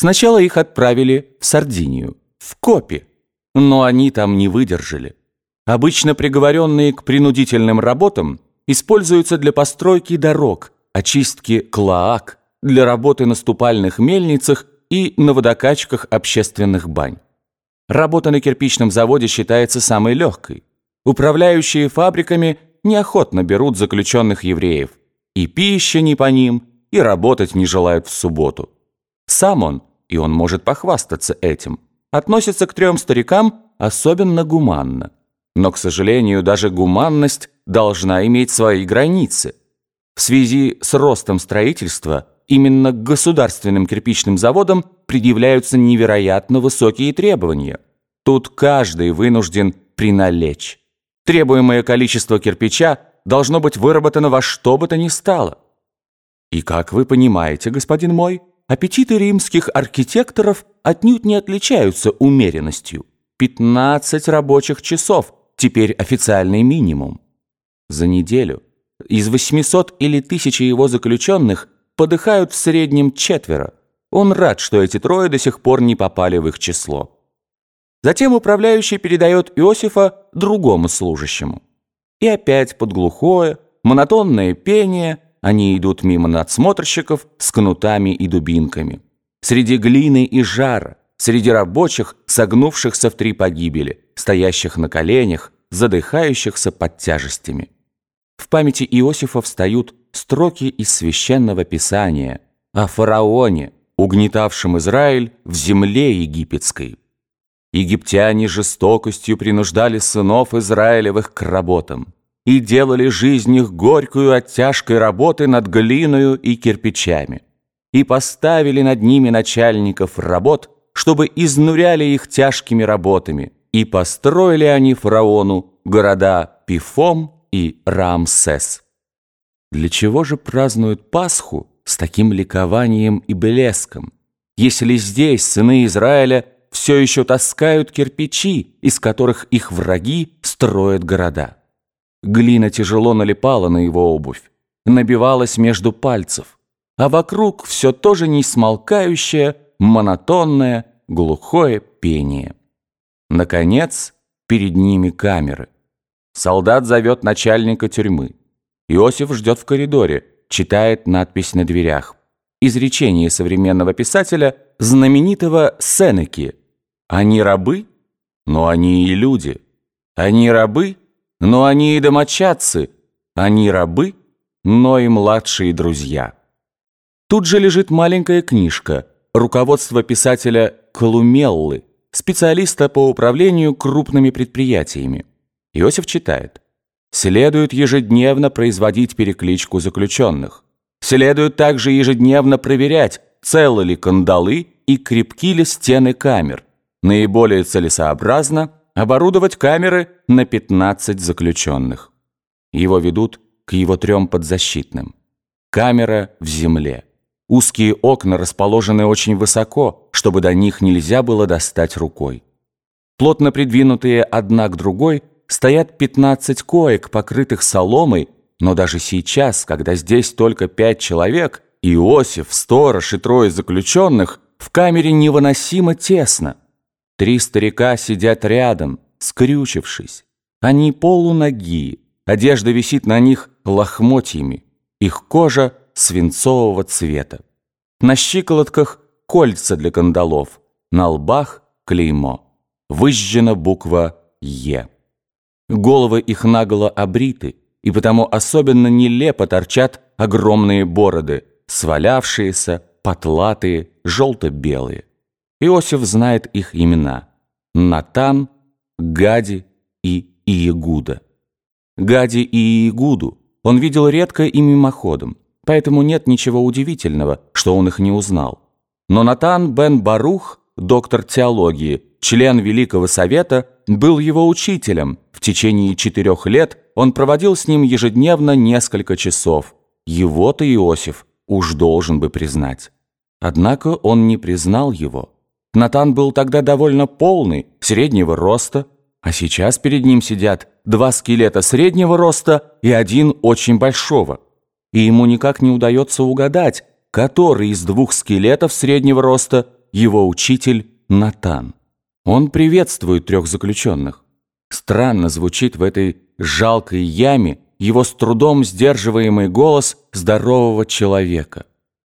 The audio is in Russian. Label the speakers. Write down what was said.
Speaker 1: Сначала их отправили в Сардинию, в Копи, но они там не выдержали. Обычно приговоренные к принудительным работам используются для постройки дорог, очистки клоак, для работы на ступальных мельницах и на водокачках общественных бань. Работа на кирпичном заводе считается самой легкой. Управляющие фабриками неохотно берут заключенных евреев. И пища не по ним, и работать не желают в субботу. Сам он, и он может похвастаться этим, относится к трем старикам особенно гуманно. Но, к сожалению, даже гуманность должна иметь свои границы. В связи с ростом строительства именно к государственным кирпичным заводам предъявляются невероятно высокие требования. Тут каждый вынужден приналечь. Требуемое количество кирпича должно быть выработано во что бы то ни стало. И как вы понимаете, господин мой, аппетиты римских архитекторов отнюдь не отличаются умеренностью. 15 рабочих часов – теперь официальный минимум. За неделю из 800 или 1000 его заключенных подыхают в среднем четверо. Он рад, что эти трое до сих пор не попали в их число. Затем управляющий передает Иосифа другому служащему. И опять под глухое, монотонное пение они идут мимо надсмотрщиков с кнутами и дубинками. Среди глины и жара, среди рабочих, согнувшихся в три погибели, стоящих на коленях, задыхающихся под тяжестями. В памяти Иосифа встают строки из Священного Писания о фараоне, угнетавшем Израиль в земле египетской. Египтяне жестокостью принуждали сынов Израилевых к работам и делали жизнь их горькую от тяжкой работы над глиною и кирпичами, и поставили над ними начальников работ, чтобы изнуряли их тяжкими работами, и построили они фараону города Пифом и Рамсес. Для чего же празднуют Пасху с таким ликованием и блеском, если здесь сыны Израиля все еще таскают кирпичи, из которых их враги строят города? Глина тяжело налипала на его обувь, набивалась между пальцев, а вокруг все тоже несмолкающее, монотонное, глухое пение. Наконец, перед ними камеры. Солдат зовет начальника тюрьмы. Иосиф ждет в коридоре, читает надпись на дверях. Изречение современного писателя, знаменитого Сенеки. «Они рабы, но они и люди. Они рабы, но они и домочадцы. Они рабы, но и младшие друзья». Тут же лежит маленькая книжка «Руководство писателя Колумеллы», специалиста по управлению крупными предприятиями. Иосиф читает. Следует ежедневно производить перекличку заключенных. Следует также ежедневно проверять, целы ли кандалы и крепки ли стены камер. Наиболее целесообразно оборудовать камеры на 15 заключенных. Его ведут к его трем подзащитным. Камера в земле. Узкие окна расположены очень высоко, чтобы до них нельзя было достать рукой. Плотно придвинутые одна к другой, стоят 15 коек, покрытых соломой, но даже сейчас, когда здесь только пять человек, Иосиф, сторож и трое заключенных, в камере невыносимо тесно. Три старика сидят рядом, скрючившись. Они полуноги, одежда висит на них лохмотьями, их кожа свинцового цвета. На щиколотках кольца для кандалов, на лбах клеймо. Выжжена буква «Е». Головы их наголо обриты, и потому особенно нелепо торчат огромные бороды, свалявшиеся, потлатые, желто-белые. Иосиф знает их имена – Натан, Гади и Иегуда. Гади и Иегуду он видел редко и мимоходом, поэтому нет ничего удивительного, что он их не узнал. Но Натан бен Барух, доктор теологии, член Великого Совета, был его учителем. В течение четырех лет он проводил с ним ежедневно несколько часов. Его-то Иосиф уж должен бы признать. Однако он не признал его. Натан был тогда довольно полный, среднего роста, а сейчас перед ним сидят два скелета среднего роста и один очень большого. И ему никак не удается угадать, который из двух скелетов среднего роста его учитель Натан. Он приветствует трех заключенных. Странно звучит в этой жалкой яме его с трудом сдерживаемый голос здорового человека.